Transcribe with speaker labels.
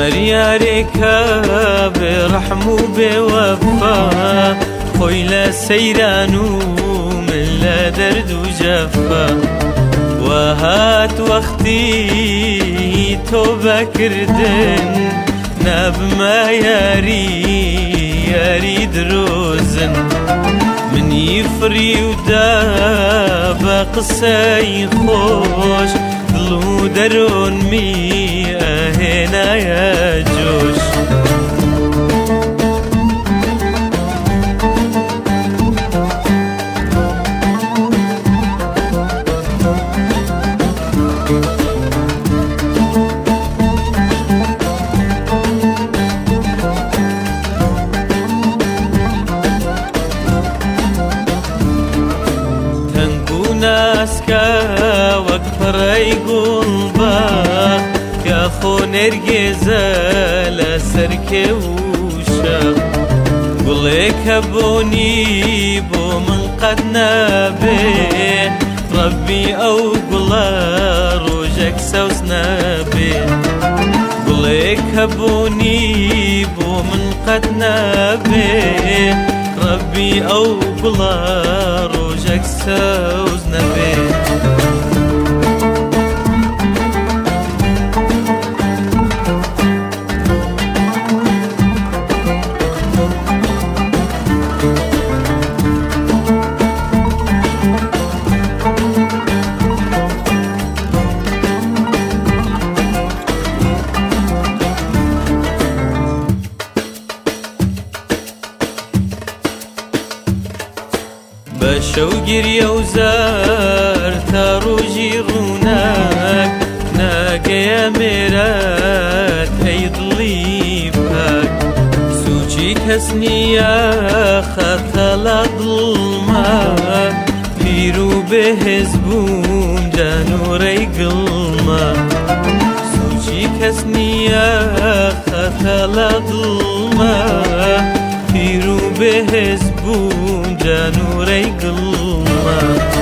Speaker 1: هەریارێکە بێڕەحم و بێوەفا خۆی لە سەیران و من لە دەرد و جەفا وهات وەختی تۆ بەکردن نەبمە یاری یاری درۆزن منی فری ودا بە قسەی خۆش دڵ و می ئەهێنایە جۆش ناسکە وەک پڕی گوڵبە یاخۆ نێرگێزە لە سەرکێ وشە گوڵێکە بۆنی بۆ من قەت نەبێ ڕەبی ئەو گوڵە ڕۆژێک سەوز نەبێ گوڵێکە بۆنی بۆ من قەت نەبێ ڕەبی ئەو گوڵە شەوگیریە و زار تا ڕۆژی ڕووناک ناگەیە مێرات ئەی دڵی سوچی کەس نییە خەتەلا دڵما پیر و بەهێز بووم جانوڕەی گڵما سوچی کەس نییە خەتەلا دڵما پیر و بەهێز بووم جانوڕەی گڵما